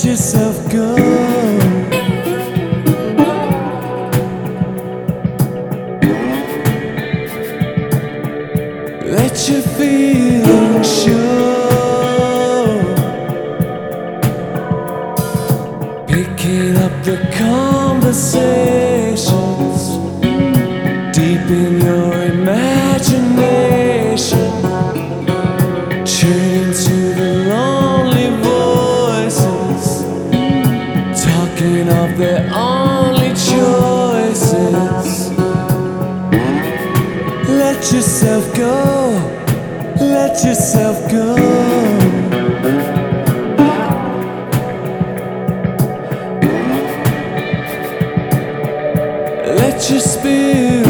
let yourself go. Let your feelings show. Picking up the conversation. Let yourself go, let yourself go. Let your spirit.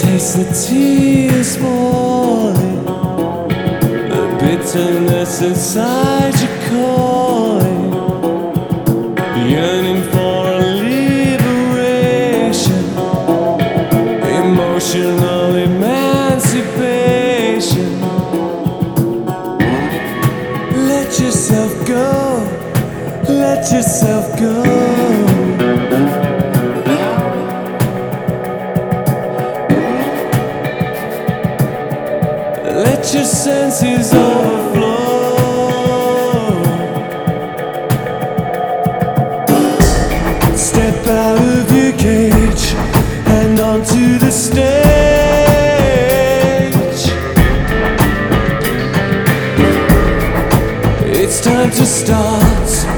taste the tears falling, the bitterness inside you. out of your cage and onto the stage. It's time to start.